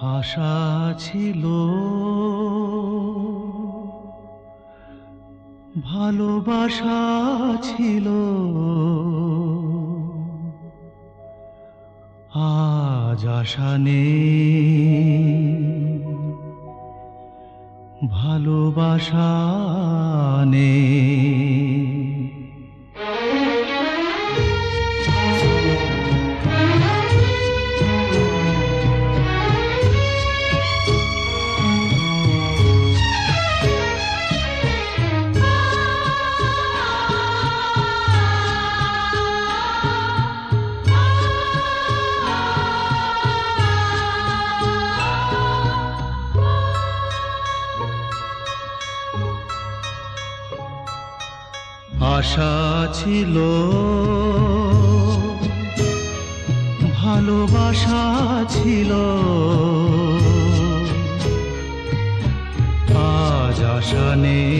আশা ছিল। ভালোবাসা ছিল। আজ আশা নেই। ভালোবাসা নেই। আশা ছিল। ভালোবাসা ছিল। আজ আশা নেই।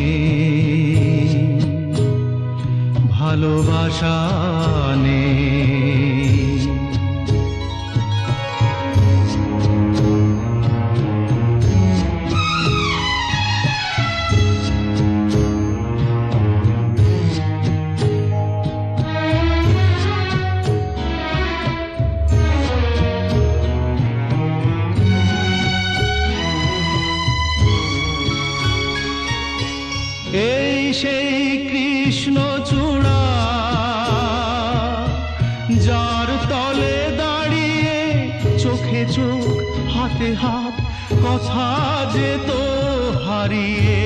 ভালোবাসা কৃষ্ণ চূড়া যার তলে দাঁড়িয়ে চোখে চোখ হাতে হাত কথা যেত হারিয়ে।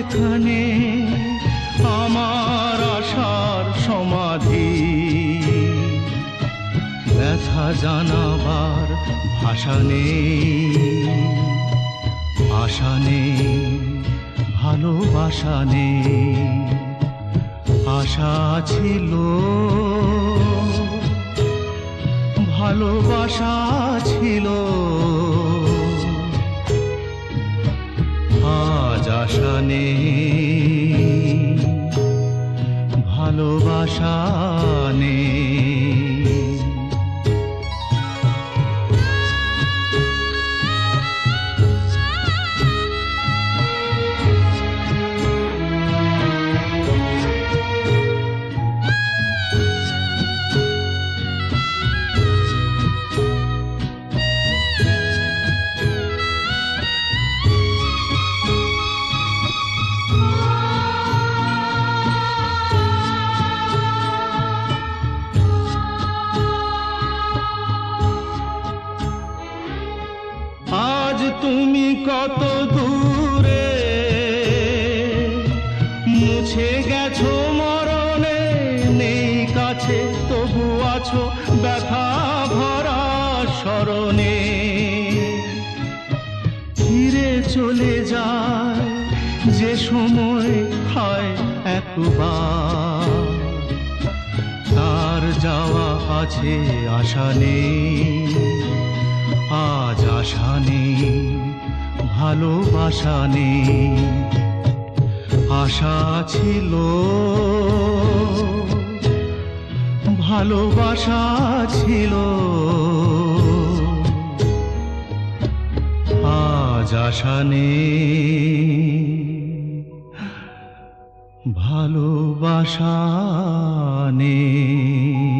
এখানে জানাবার ভাষা নেই আশা নেই, ভালোবাসা নেই, আশা ছিল, ভালোবাসা ছিল। আজ আশা নেই, ভালোবাসা নেই। কত দূরে মুছে গেছো মরণে, নেই কাছে, তবু আছো ব্যথা ভরা স্মরণে। ফিরে চলে যায়, যে সময় হয় একবার। তার যাওয়া আছে আশা নেই, আজ আশা নেই। ভালোবাসা নেই। আশা ছিল। ভালোবাসা ছিল। আজ আশা নেই। ভালোবাসা নেই।